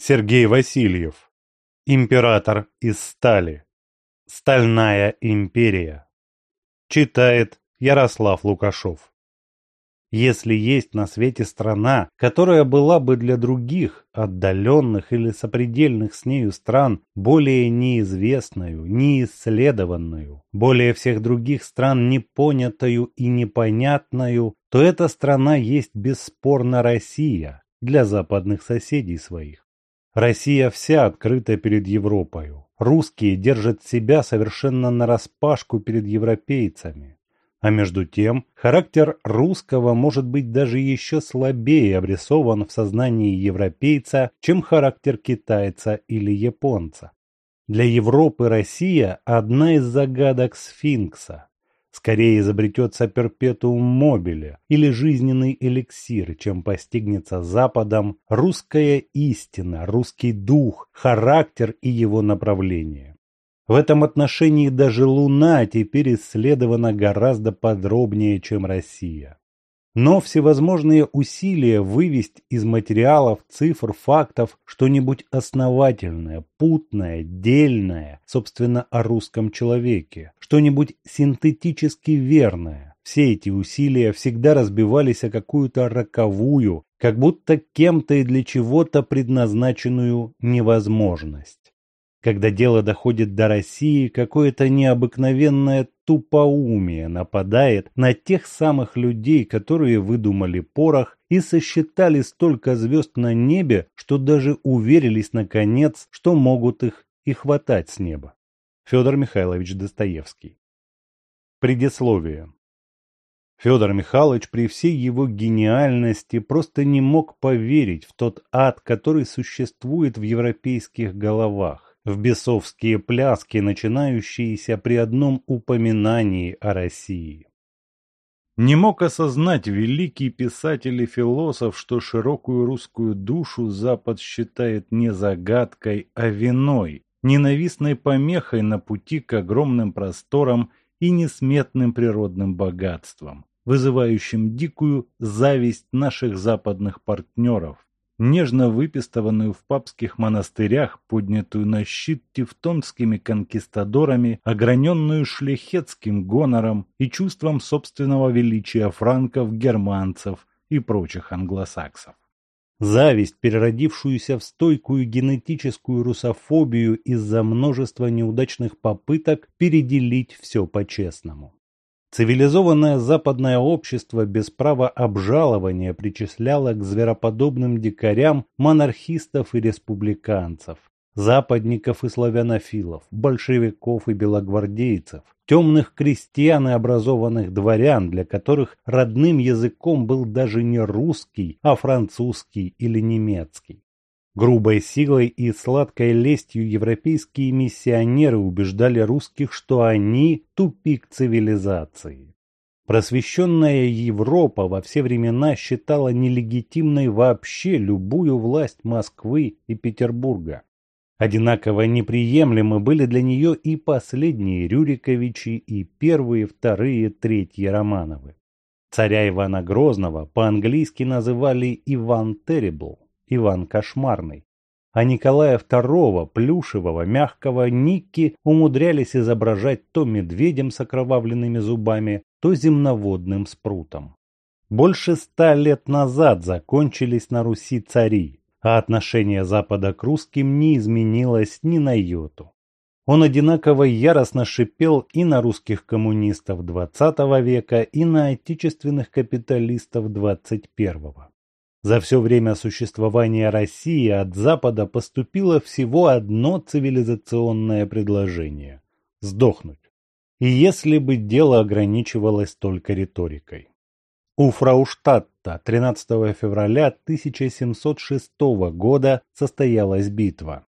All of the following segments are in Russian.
Сергей Васильев. Император из стали. Стальная империя. Читает Ярослав Лукашов. Если есть на свете страна, которая была бы для других, отдаленных или сопредельных с нею стран, более неизвестную, неисследованную, более всех других стран непонятую и непонятную, то эта страна есть бесспорно Россия для западных соседей своих. Россия вся открыта перед Европою. Русские держат себя совершенно нараспашку перед европейцами. А между тем, характер русского может быть даже еще слабее обрисован в сознании европейца, чем характер китайца или японца. Для Европы Россия – одна из загадок сфинкса. Скорее изобретется перпетуум мобиле или жизненный эликсир, чем постигнется Западом русская истина, русский дух, характер и его направление. В этом отношении даже Луна теперь исследована гораздо подробнее, чем Россия. Но всевозможные усилия вывести из материалов, цифр, фактов что-нибудь основательное, путное, дельное, собственно, о русском человеке, что-нибудь синтетически верное. Все эти усилия всегда разбивались о какую-то роковую, как будто кем-то и для чего-то предназначенную невозможность. Когда дело доходит до России, какое-то необыкновенное тупоумие нападает на тех самых людей, которые выдумали порох и сосчитали столько звезд на небе, что даже уверились наконец, что могут их и хватать с неба. Федор Михайлович Достоевский. Предисловие. Федор Михайлович при всей его гениальности просто не мог поверить в тот ад, который существует в европейских головах в бесовские пляски, начинающиеся при одном упоминании о России. Не мог осознать великий писатель и философ, что широкую русскую душу Запад считает не загадкой, а виной, ненавистной помехой на пути к огромным просторам и несметным природным богатствам, вызывающим дикую зависть наших западных партнеров, нежно выпистованную в папских монастырях, поднятую на щит тевтонскими конкистадорами, ограненную шляхетским гонором и чувством собственного величия франков, германцев и прочих англосаксов. Зависть, переродившуюся в стойкую генетическую русофобию из-за множества неудачных попыток переделить все по-честному. Цивилизованное западное общество без права обжалования причисляло к звероподобным дикарям монархистов и республиканцев, западников и славянофилов, большевиков и белогвардейцев, темных крестьян и образованных дворян, для которых родным языком был даже не русский, а французский или немецкий. Грубой силой и сладкой лестью европейские миссионеры убеждали русских, что они – тупик цивилизации. Просвещенная Европа во все времена считала нелегитимной вообще любую власть Москвы и Петербурга. Одинаково неприемлемы были для нее и последние Рюриковичи, и первые, вторые, третьи Романовы. Царя Ивана Грозного по-английски называли Иван Террибл. Иван Кошмарный. А Николая II, плюшевого, мягкого Никки умудрялись изображать то медведем с окровавленными зубами, то земноводным спрутом. Больше ста лет назад закончились на Руси цари, а отношение Запада к русским не изменилось ни на йоту. Он одинаково яростно шипел и на русских коммунистов XX века, и на отечественных капиталистов XXI. За все время существования России от Запада поступило всего одно цивилизационное предложение – сдохнуть. И если бы дело ограничивалось только риторикой. У Фрауштадта 13 февраля 1706 года состоялась битва.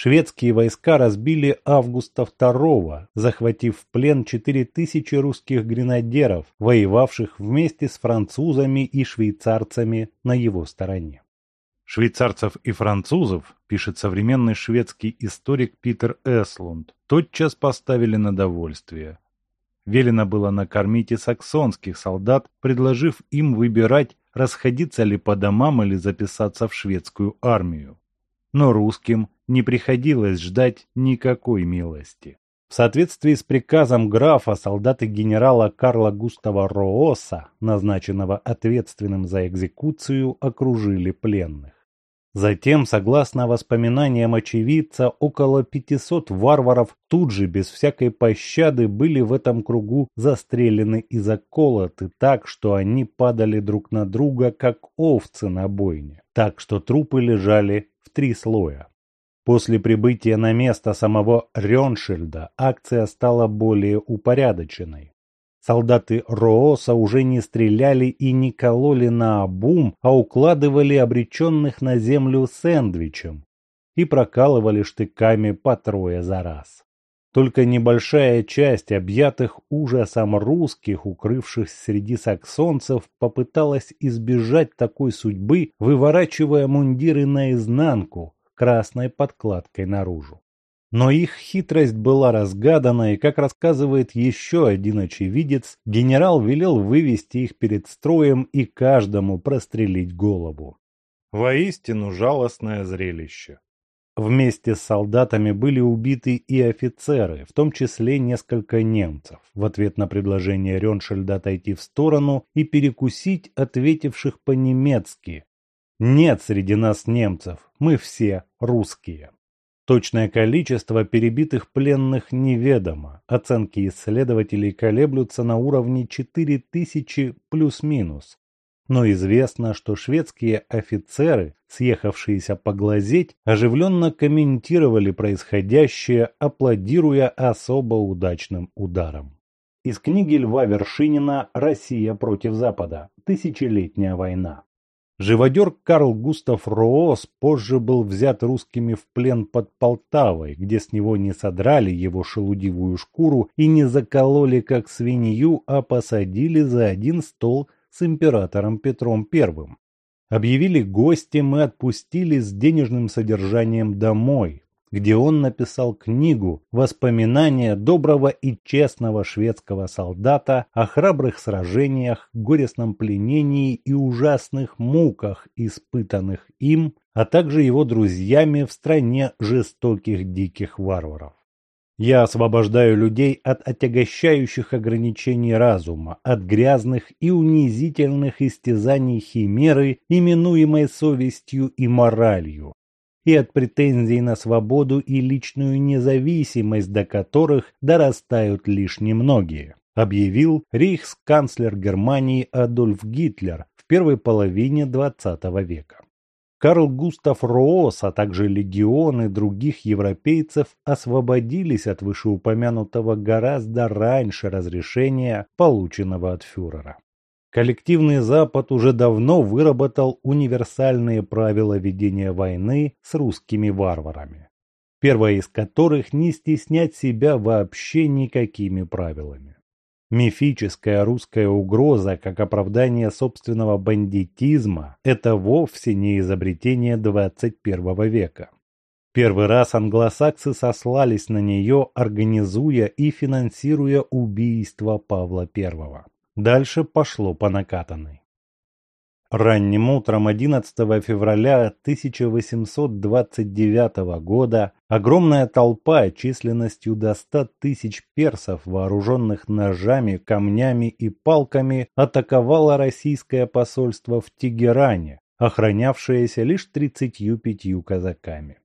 Шведские войска разбили Августа II, захватив в плен 4000 русских гренадеров, воевавших вместе с французами и швейцарцами на его стороне. Швейцарцев и французов, пишет современный шведский историк Питер Эслунд, тотчас поставили на довольствие. Велено было накормить и саксонских солдат, предложив им выбирать, расходиться ли по домам или записаться в шведскую армию. но русским не приходилось ждать никакой милости. В соответствии с приказом графа солдаты генерала Карла Густава Рооса, назначенного ответственным за экзекуцию, окружили пленных. Затем, согласно воспоминаниям очевидца, около 500 варваров тут же без всякой пощады были в этом кругу застрелены и заколоты так, что они падали друг на друга, как овцы на бойне, так что трупы лежали в три слоя. После прибытия на место самого Рёншильда акция стала более упорядоченной. Солдаты Рооса уже не стреляли и не кололи на обум, а укладывали обреченных на землю сэндвичем и прокалывали штыками по трое за раз. Только небольшая часть объятых ужасом русских, укрывшись среди саксонцев, попыталась избежать такой судьбы, выворачивая мундиры наизнанку, красной подкладкой наружу. Но их хитрость была разгадана, и, как рассказывает еще один очевидец, генерал велел вывести их перед строем и каждому прострелить голову. Воистину жалостное зрелище. Вместе с солдатами были убиты и офицеры, в том числе несколько немцев, в ответ на предложение Реншельда отойти в сторону и перекусить ответивших по-немецки, нет среди нас немцев, мы все русские. Точное количество перебитых пленных неведомо. Оценки исследователей колеблются на уровне 4000 плюс-минус. Но известно, что шведские офицеры, съехавшиеся поглазеть, оживленно комментировали происходящее, аплодируя особо удачным ударом. Из книги Льва Вершинина «Россия против Запада. Тысячелетняя война». Живодер Карл Густав Роос позже был взят русскими в плен под Полтавой, где с него не содрали его шелудивую шкуру и не закололи как свинью, а посадили за один стол с императором Петром I. Объявили гостем и отпустили с денежным содержанием домой, где он написал книгу «Воспоминания доброго и честного шведского солдата о храбрых сражениях, горестном пленении и ужасных муках, испытанных им, а также его друзьями в стране жестоких диких варваров». Я освобождаю людей от отягощающих ограничений разума, от грязных и унизительных истязаний химеры, именуемой совестью и моралью, и от претензий на свободу и личную независимость, до которых дорастают лишь немногие, объявил рейхсканцлер Германии Адольф Гитлер в первой половине XX века. Карл Густав Роос, а также легионы других европейцев освободились от вышеупомянутого гораздо раньше разрешения, полученного от фюрера. Коллективный Запад уже давно выработал универсальные правила ведения войны с русскими варварами. Первое из которых не стеснять себя вообще никакими правилами. Мифическая русская угроза как оправдание собственного бандитизма – это вовсе не изобретение 21 века. Первый раз англосаксы сослались на нее, организуя и финансируя убийство Павла I. Дальше пошло по накатанной. Ранним утром 11 февраля 1829 года огромная толпа численностью до 100 тысяч персов, вооруженных ножами, камнями и палками, атаковала российское посольство в Тегеране, охранявшееся лишь 35 казаками.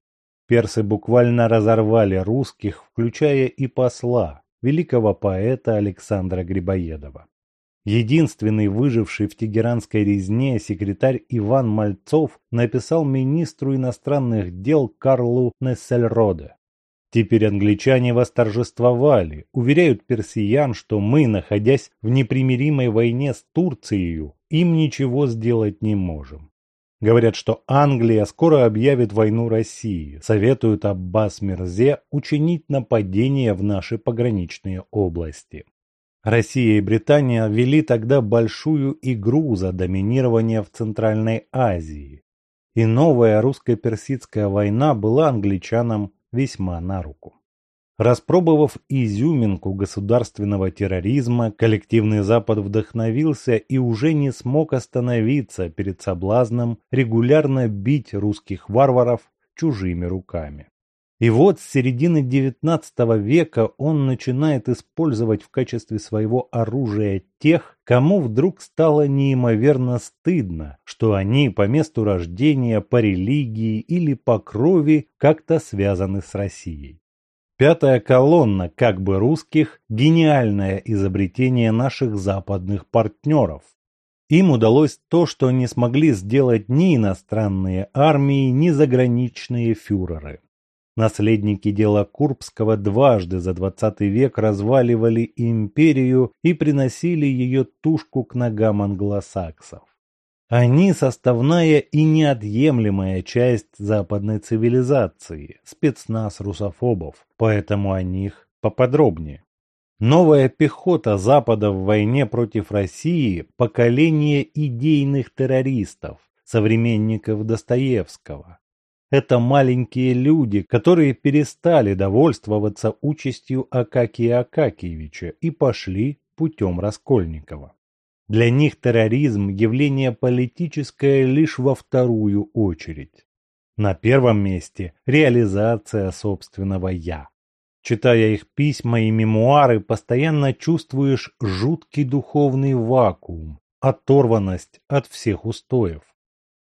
Персы буквально разорвали русских, включая и посла, великого поэта Александра Грибоедова. Единственный выживший в тегеранской резне секретарь Иван Мальцов написал министру иностранных дел Карлу Нессельроде. Теперь англичане восторжествовали, уверяют персиян, что мы, находясь в непримиримой войне с Турцией, им ничего сделать не можем. Говорят, что Англия скоро объявит войну России, советуют Аббас Мирзе учинить нападение в наши пограничные области. Россия и Британия вели тогда большую игру за доминирование в Центральной Азии, и новая русско-персидская война была англичанам весьма на руку. Распробовав изюминку государственного терроризма, коллективный Запад вдохновился и уже не смог остановиться перед соблазном регулярно бить русских варваров чужими руками. И вот с середины XIX века он начинает использовать в качестве своего оружия тех, кому вдруг стало неимоверно стыдно, что они по месту рождения, по религии или по крови как-то связаны с Россией. Пятая колонна, как бы русских, гениальное изобретение наших западных партнеров. Им удалось то, что не смогли сделать ни иностранные армии, ни заграничные фюреры. Наследники дела Курбского дважды за двадцатый век разваливали империю и приносили ее тушку к ногам англосаксов. Они составная и неотъемлемая часть западной цивилизации, спецназ русофобов, поэтому о них поподробнее. Новая пехота Запада в войне против России – поколение идейных террористов, современников Достоевского, это маленькие люди, которые перестали довольствоваться участью Акакия Акакиевича и пошли путем Раскольникова. Для них терроризм – явление политическое лишь во вторую очередь. На первом месте – реализация собственного «я». Читая их письма и мемуары, постоянно чувствуешь жуткий духовный вакуум, оторванность от всех устоев.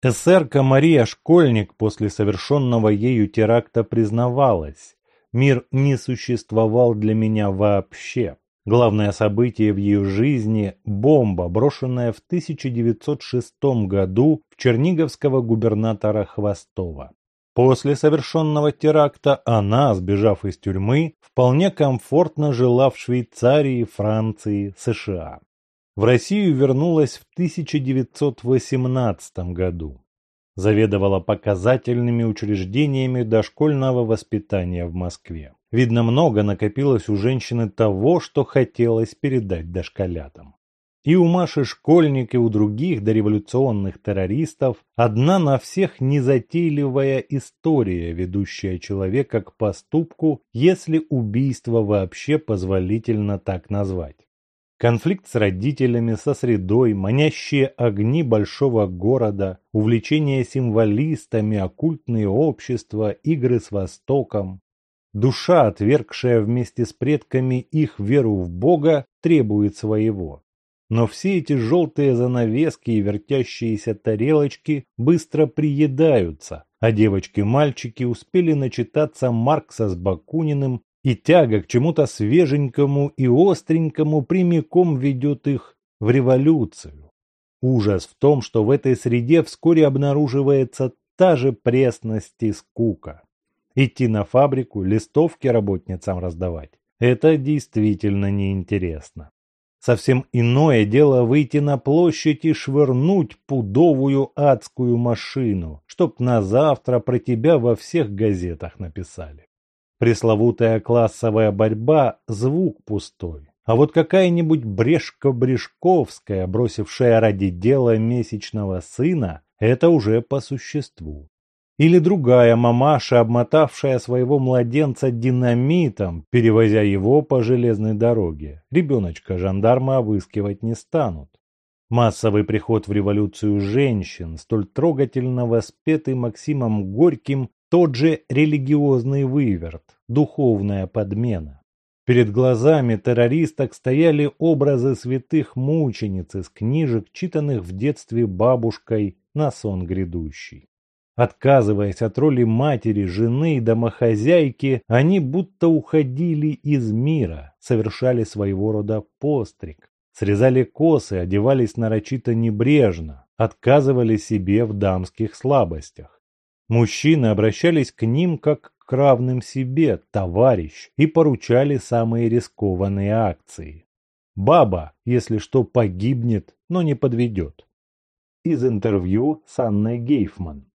Эсерка Мария Школьник после совершенного ею теракта признавалась, мир не существовал для меня вообще. Главное событие в ее жизни – бомба, брошенная в 1906 году в черниговского губернатора Хвостова. После совершенного теракта она, сбежав из тюрьмы, вполне комфортно жила в Швейцарии, Франции, США. В Россию вернулась в 1918 году. Заведовала показательными учреждениями дошкольного воспитания в Москве. Видно, много накопилось у женщины того, что хотелось передать дошколятам. И у Маши Школьник, и у других дореволюционных террористов одна на всех незатейливая история, ведущая человека к поступку, если убийство вообще позволительно так назвать. Конфликт с родителями, со средой, манящие огни большого города, увлечение символистами, оккультные общества, игры с Востоком. Душа, отвергшая вместе с предками их веру в Бога, требует своего. Но все эти желтые занавески и вертящиеся тарелочки быстро приедаются, а девочки-мальчики успели начитаться Маркса с Бакуниным и тяга к чему-то свеженькому и остренькому прямиком ведет их в революцию. Ужас в том, что в этой среде вскоре обнаруживается та же пресность и скука. Идти на фабрику, листовки работницам раздавать – это действительно неинтересно. Совсем иное дело выйти на площадь и швырнуть пудовую адскую машину, чтоб на завтра про тебя во всех газетах написали. Пресловутая классовая борьба – звук пустой. А вот какая-нибудь Брешко-Брешковская, бросившая ради дела месячного сына, это уже по существу. Или другая мамаша, обмотавшая своего младенца динамитом, перевозя его по железной дороге. Ребеночка жандармы обыскивать не станут. Массовый приход в революцию женщин, столь трогательно воспетый Максимом Горьким тот же религиозный выверт, духовная подмена. Перед глазами террористок стояли образы святых мучениц из книжек, читанных в детстве бабушкой на сон грядущий. Отказываясь от роли матери, жены и домохозяйки, они будто уходили из мира, совершали своего рода постриг, срезали косы, одевались нарочито небрежно, отказывали себе в дамских слабостях. Мужчины обращались к ним как к равным себе, товарищ, и поручали самые рискованные акции. Баба, если что, погибнет, но не подведет. Из интервью с Анной Гейфман.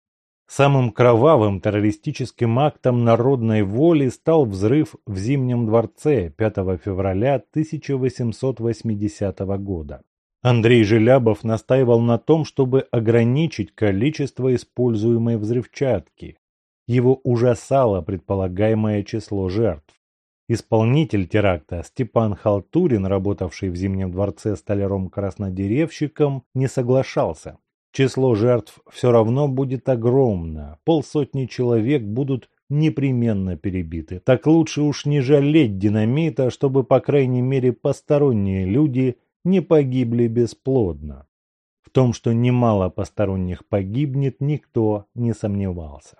Самым кровавым террористическим актом народной воли стал взрыв в Зимнем дворце 5 февраля 1880 года. Андрей Желябов настаивал на том, чтобы ограничить количество используемой взрывчатки. Его ужасало предполагаемое число жертв. Исполнитель теракта Степан Халтурин, работавший в Зимнем дворце столяром-краснодеревщиком, не соглашался. Число жертв все равно будет огромно, полсотни человек будут непременно перебиты. Так лучше уж не жалеть динамита, чтобы, по крайней мере, посторонние люди не погибли бесплодно. В том, что немало посторонних погибнет, никто не сомневался.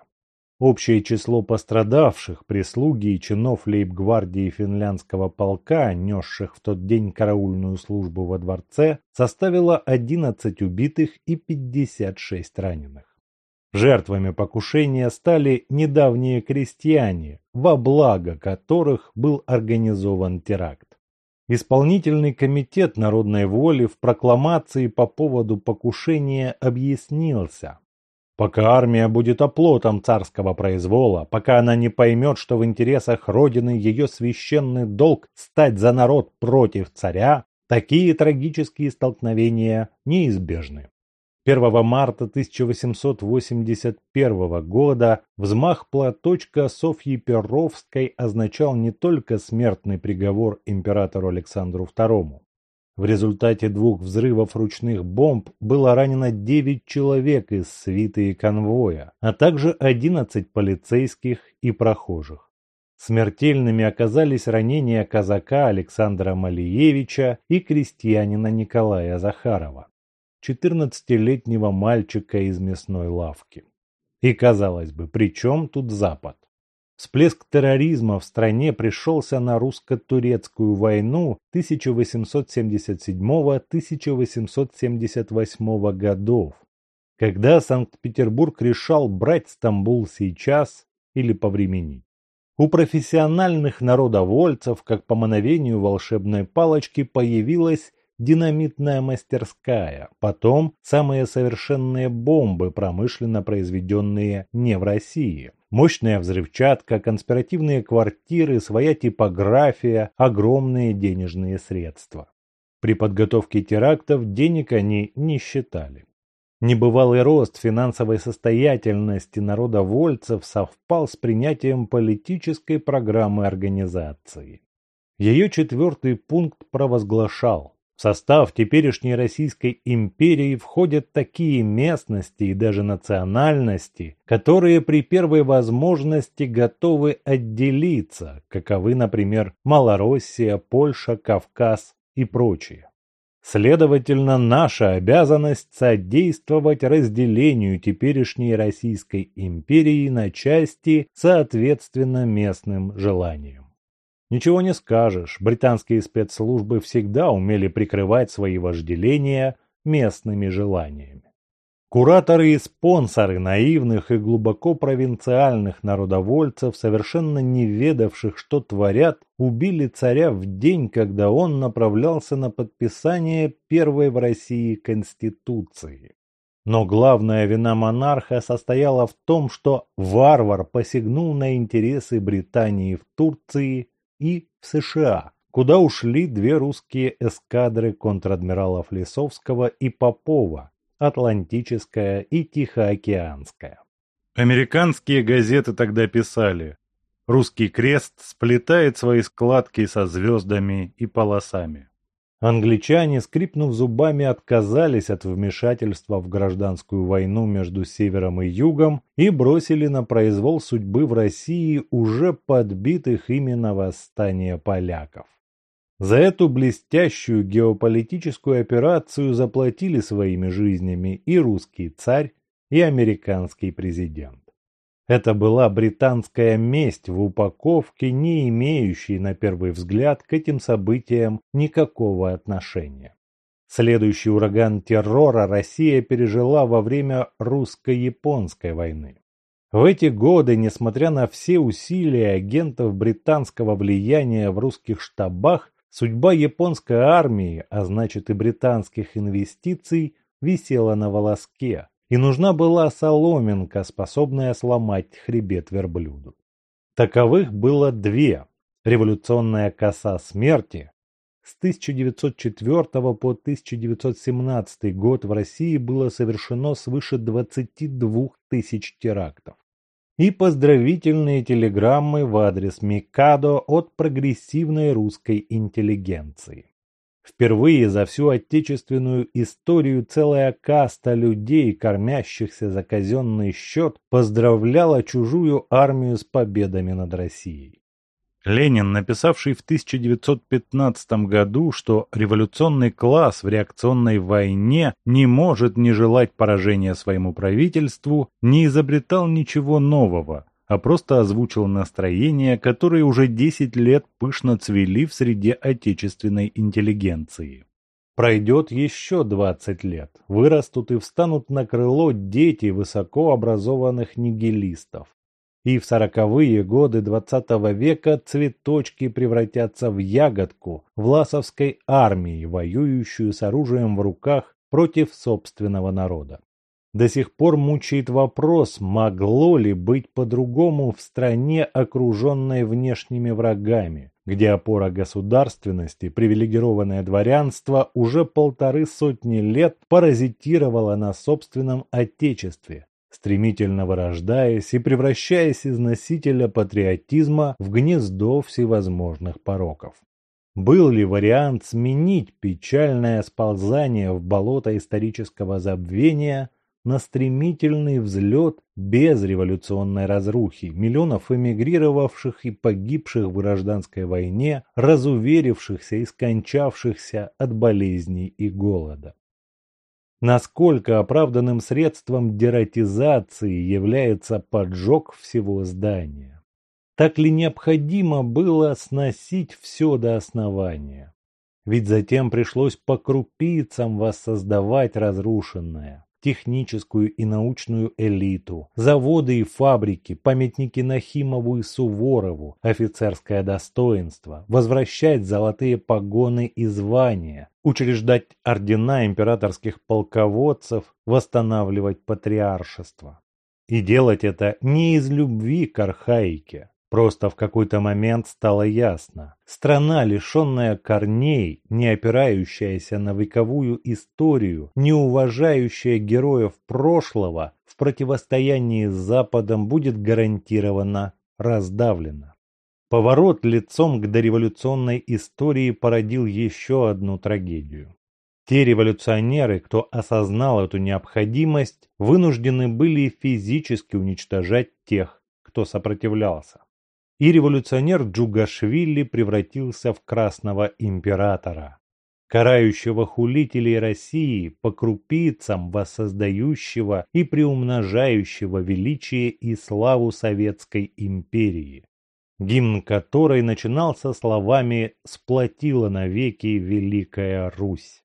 Общее число пострадавших, прислуги и чинов лейб-гвардии финляндского полка, несших в тот день караульную службу во дворце, составило 11 убитых и 56 раненых. Жертвами покушения стали недавние крестьяне, во благо которых был организован теракт. Исполнительный комитет народной воли в прокламации по поводу покушения объяснился, Пока армия будет оплотом царского произвола, пока она не поймет, что в интересах Родины ее священный долг стать за народ против царя, такие трагические столкновения неизбежны. 1 марта 1881 года взмах платочка Софьи Перовской означал не только смертный приговор императору Александру II, в результате двух взрывов ручных бомб было ранено 9 человек из свиты и конвоя, а также 11 полицейских и прохожих. Смертельными оказались ранения казака Александра Малиевича и крестьянина Николая Захарова, 14-летнего мальчика из мясной лавки. И казалось бы, при чем тут Запад? Всплеск терроризма в стране пришелся на русско-турецкую войну 1877-1878 годов, когда Санкт-Петербург решал брать Стамбул сейчас или повременить. У профессиональных народовольцев, как по мановению волшебной палочки, появилась динамитная мастерская, потом самые совершенные бомбы, промышленно произведенные не в России – Мощная взрывчатка, конспиративные квартиры, своя типография, огромные денежные средства. При подготовке терактов денег они не считали. Небывалый рост финансовой состоятельности народовольцев совпал с принятием политической программы организации. Ее четвертый пункт провозглашал в состав теперешней Российской империи входят такие местности и даже национальности, которые при первой возможности готовы отделиться, каковы, например, Малороссия, Польша, Кавказ и прочие. Следовательно, наша обязанность содействовать разделению теперешней Российской империи на части соответственно местным желаниям. Ничего не скажешь, британские спецслужбы всегда умели прикрывать свои вожделения местными желаниями. Кураторы и спонсоры наивных и глубоко провинциальных народовольцев, совершенно не ведавших, что творят, убили царя в день, когда он направлялся на подписание первой в России Конституции. Но главная вина монарха состояла в том, что варвар посягнул на интересы Британии в Турции и в США, куда ушли две русские эскадры контр-адмиралов Лисовского и Попова, Атлантическая и Тихоокеанская. Американские газеты тогда писали «Русский крест сплетает свои складки со звездами и полосами». Англичане, скрипнув зубами, отказались от вмешательства в гражданскую войну между Севером и Югом и бросили на произвол судьбы в России уже подбитых именно восстания поляков. За эту блестящую геополитическую операцию заплатили своими жизнями и русский царь, и американский президент. Это была британская месть в упаковке, не имеющей на первый взгляд к этим событиям никакого отношения. Следующий ураган террора Россия пережила во время русско-японской войны. В эти годы, несмотря на все усилия агентов британского влияния в русских штабах, судьба японской армии, а значит и британских инвестиций, висела на волоске и нужна была соломинка, способная сломать хребет верблюду. Таковых было две. Революционная коса смерти. С 1904 по 1917 год в России было совершено свыше 22 тысяч терактов. И поздравительные телеграммы в адрес Микадо от прогрессивной русской интеллигенции. Впервые за всю отечественную историю целая каста людей, кормящихся за казенный счет, поздравляла чужую армию с победами над Россией. Ленин, написавший в 1915 году, что революционный класс в реакционной войне не может не желать поражения своему правительству, не изобретал ничего нового, а просто озвучил настроения, которые уже 10 лет пышно цвели в среде отечественной интеллигенции. Пройдет еще 20 лет, вырастут и встанут на крыло дети высокообразованных нигилистов. И в сороковые годы двадцатого века цветочки превратятся в ягодку власовской армии, воюющую с оружием в руках против собственного народа. До сих пор мучает вопрос, могло ли быть по-другому в стране, окруженной внешними врагами, где опора государственности, привилегированное дворянство, уже полторы сотни лет паразитировало на собственном отечестве, стремительно вырождаясь и превращаясь из носителя патриотизма в гнездо всевозможных пороков. Был ли вариант сменить печальное сползание в болото исторического забвения на стремительный взлет без революционной разрухи, миллионов эмигрировавших и погибших в гражданской войне, разуверившихся и скончавшихся от болезней и голода. Насколько оправданным средством дератизации является поджог всего здания? Так ли необходимо было сносить все до основания? Ведь затем пришлось по крупицам воссоздавать разрушенное техническую и научную элиту, заводы и фабрики, памятники Нахимову и Суворову, офицерское достоинство, возвращать золотые погоны и звания, учреждать ордена императорских полководцев, восстанавливать патриаршество. И делать это не из любви к архаике, Просто в какой-то момент стало ясно. Страна, лишенная корней, не опирающаяся на вековую историю, не уважающая героев прошлого, в противостоянии с Западом будет гарантированно раздавлена. Поворот лицом к дореволюционной истории породил еще одну трагедию. Те революционеры, кто осознал эту необходимость, вынуждены были физически уничтожать тех, кто сопротивлялся и революционер Джугашвили превратился в красного императора, карающего хулителей России по крупицам воссоздающего и приумножающего величие и славу Советской империи, гимн которой начинался словами «Сплотила навеки Великая Русь».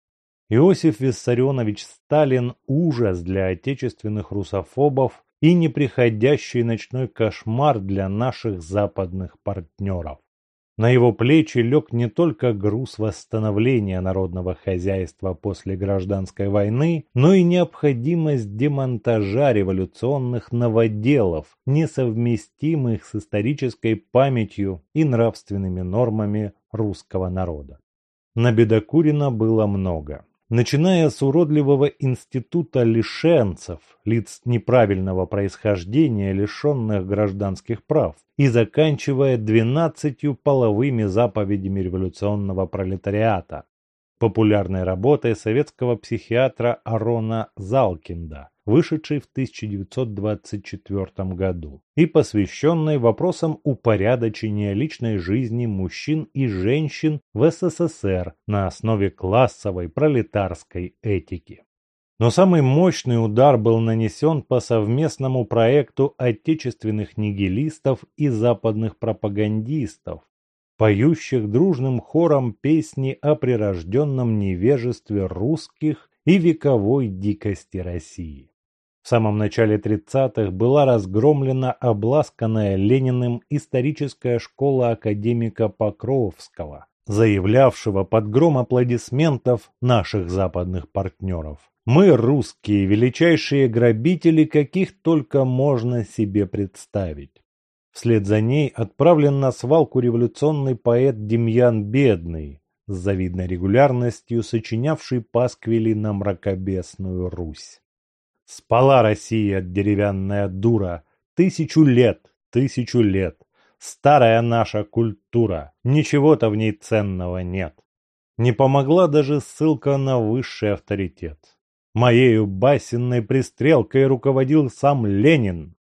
Иосиф Виссарионович Сталин – ужас для отечественных русофобов и неприходящий ночной кошмар для наших западных партнеров. На его плечи лег не только груз восстановления народного хозяйства после гражданской войны, но и необходимость демонтажа революционных новоделов, несовместимых с исторической памятью и нравственными нормами русского народа. На Бедокурина было много начиная с уродливого института лишенцев, лиц неправильного происхождения, лишенных гражданских прав, и заканчивая двенадцатью половыми заповедями революционного пролетариата, популярной работой советского психиатра Арона Залкинда, вышедшей в 1924 году и посвященной вопросам упорядочения личной жизни мужчин и женщин в СССР на основе классовой пролетарской этики. Но самый мощный удар был нанесен по совместному проекту отечественных нигилистов и западных пропагандистов, поющих дружным хором песни о прирожденном невежестве русских и вековой дикости России. В самом начале 30-х была разгромлена обласканная Лениным историческая школа академика Покровского, заявлявшего под гром аплодисментов наших западных партнеров. Мы, русские, величайшие грабители, каких только можно себе представить. Вслед за ней отправлен на свалку революционный поэт Демьян Бедный, с завидной регулярностью сочинявший пасквили на мракобесную Русь. Спала Россия, деревянная дура, тысячу лет, тысячу лет. Старая наша культура, ничего-то в ней ценного нет. Не помогла даже ссылка на высший авторитет. Моею басенной пристрелкой руководил сам Ленин.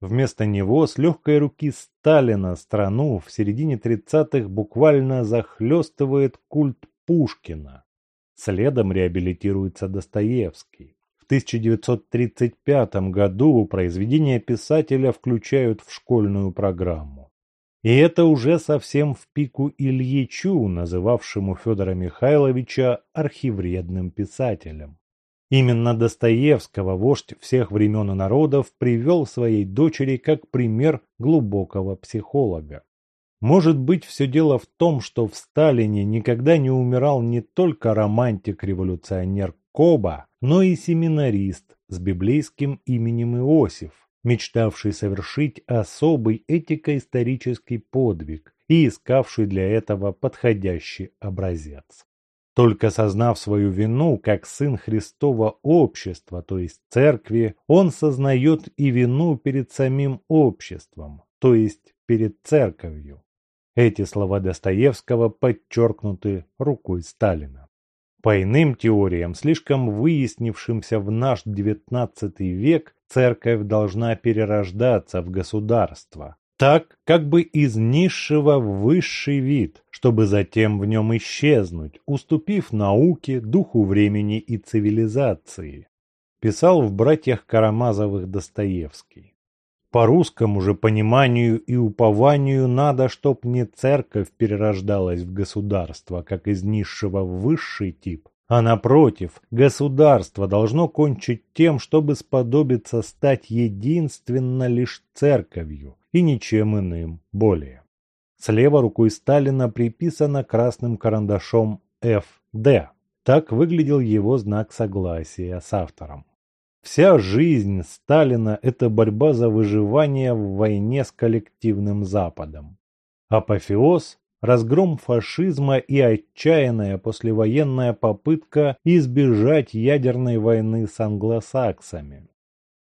Вместо него с легкой руки Сталина страну в середине 30-х буквально захлестывает культ Пушкина. Следом реабилитируется Достоевский. В 1935 году произведения писателя включают в школьную программу. И это уже совсем в пику Ильичу, называвшему Федора Михайловича архивредным писателем. Именно Достоевского вождь всех времен и народов привел своей дочери как пример глубокого психолога. Может быть, все дело в том, что в Сталине никогда не умирал не только романтик-революционер Коба, но и семинарист с библейским именем Иосиф, мечтавший совершить особый этико-исторический подвиг и искавший для этого подходящий образец. Только сознав свою вину как сын Христова общества, то есть церкви, он сознает и вину перед самим обществом, то есть перед церковью. Эти слова Достоевского подчеркнуты рукой Сталина. По иным теориям, слишком выяснившимся в наш XIX век, церковь должна перерождаться в государство, так, как бы из низшего в высший вид, чтобы затем в нем исчезнуть, уступив науке, духу времени и цивилизации. Писал в «Братьях Карамазовых» Достоевский. По русскому же пониманию и упованию надо, чтоб не церковь перерождалась в государство, как из низшего в высший тип, а напротив, государство должно кончить тем, чтобы сподобиться стать единственно лишь церковью, и ничем иным более. Слева рукой Сталина приписано красным карандашом «ФД». Так выглядел его знак согласия с автором. Вся жизнь Сталина – это борьба за выживание в войне с коллективным Западом. Апофеоз – разгром фашизма и отчаянная послевоенная попытка избежать ядерной войны с англосаксами.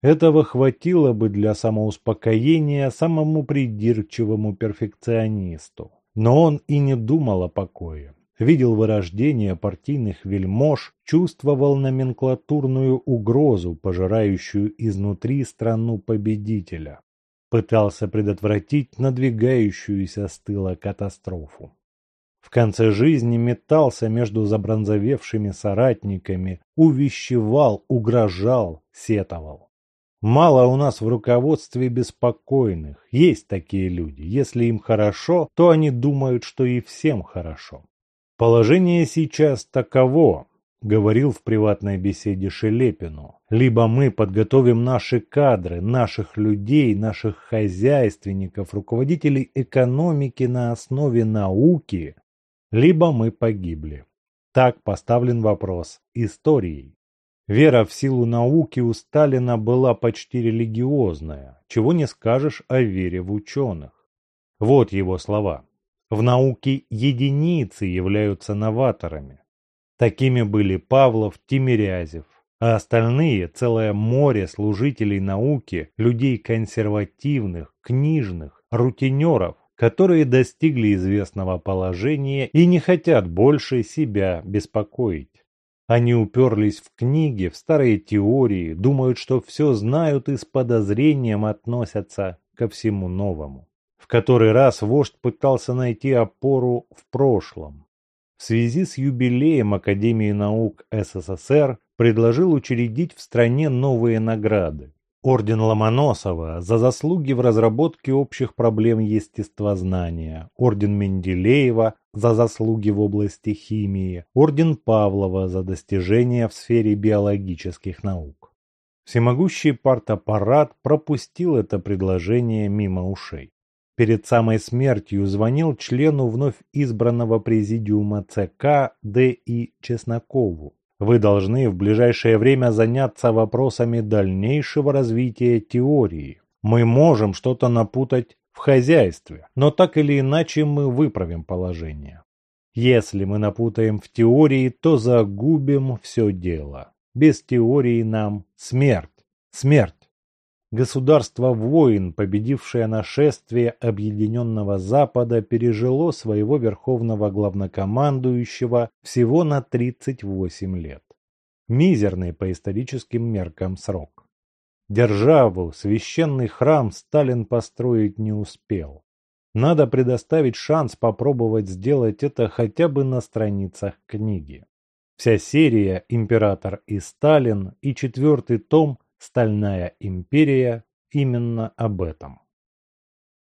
Этого хватило бы для самоуспокоения самому придирчивому перфекционисту. Но он и не думал о покое. Видел вырождение партийных вельмож, чувствовал номенклатурную угрозу, пожирающую изнутри страну победителя. Пытался предотвратить надвигающуюся с тыла катастрофу. В конце жизни метался между забронзовевшими соратниками, увещевал, угрожал, сетовал. Мало у нас в руководстве беспокойных. Есть такие люди. Если им хорошо, то они думают, что и всем хорошо. Положение сейчас таково, говорил в приватной беседе Шелепину. Либо мы подготовим наши кадры, наших людей, наших хозяйственников, руководителей экономики на основе науки, либо мы погибли. Так поставлен вопрос историей. Вера в силу науки у Сталина была почти религиозная, чего не скажешь о вере в ученых. Вот его слова. В науке единицы являются новаторами. Такими были Павлов, Тимирязев, а остальные – целое море служителей науки, людей консервативных, книжных, рутинеров, которые достигли известного положения и не хотят больше себя беспокоить. Они уперлись в книги, в старые теории, думают, что все знают и с подозрением относятся ко всему новому. В который раз вождь пытался найти опору в прошлом. В связи с юбилеем Академии наук СССР предложил учредить в стране новые награды. Орден Ломоносова за заслуги в разработке общих проблем естествознания, Орден Менделеева за заслуги в области химии, Орден Павлова за достижения в сфере биологических наук. Всемогущий партаппарат пропустил это предложение мимо ушей. Перед самой смертью звонил члену вновь избранного президиума ЦК Д.И. Чеснокову. Вы должны в ближайшее время заняться вопросами дальнейшего развития теории. Мы можем что-то напутать в хозяйстве, но так или иначе мы выправим положение. Если мы напутаем в теории, то загубим все дело. Без теории нам смерть. Смерть. Государство-воин, победившее нашествие Объединенного Запада, пережило своего верховного главнокомандующего всего на 38 лет. Мизерный по историческим меркам срок. Державу, священный храм Сталин построить не успел. Надо предоставить шанс попробовать сделать это хотя бы на страницах книги. Вся серия «Император и Сталин» и четвертый том «Стальная империя» именно об этом.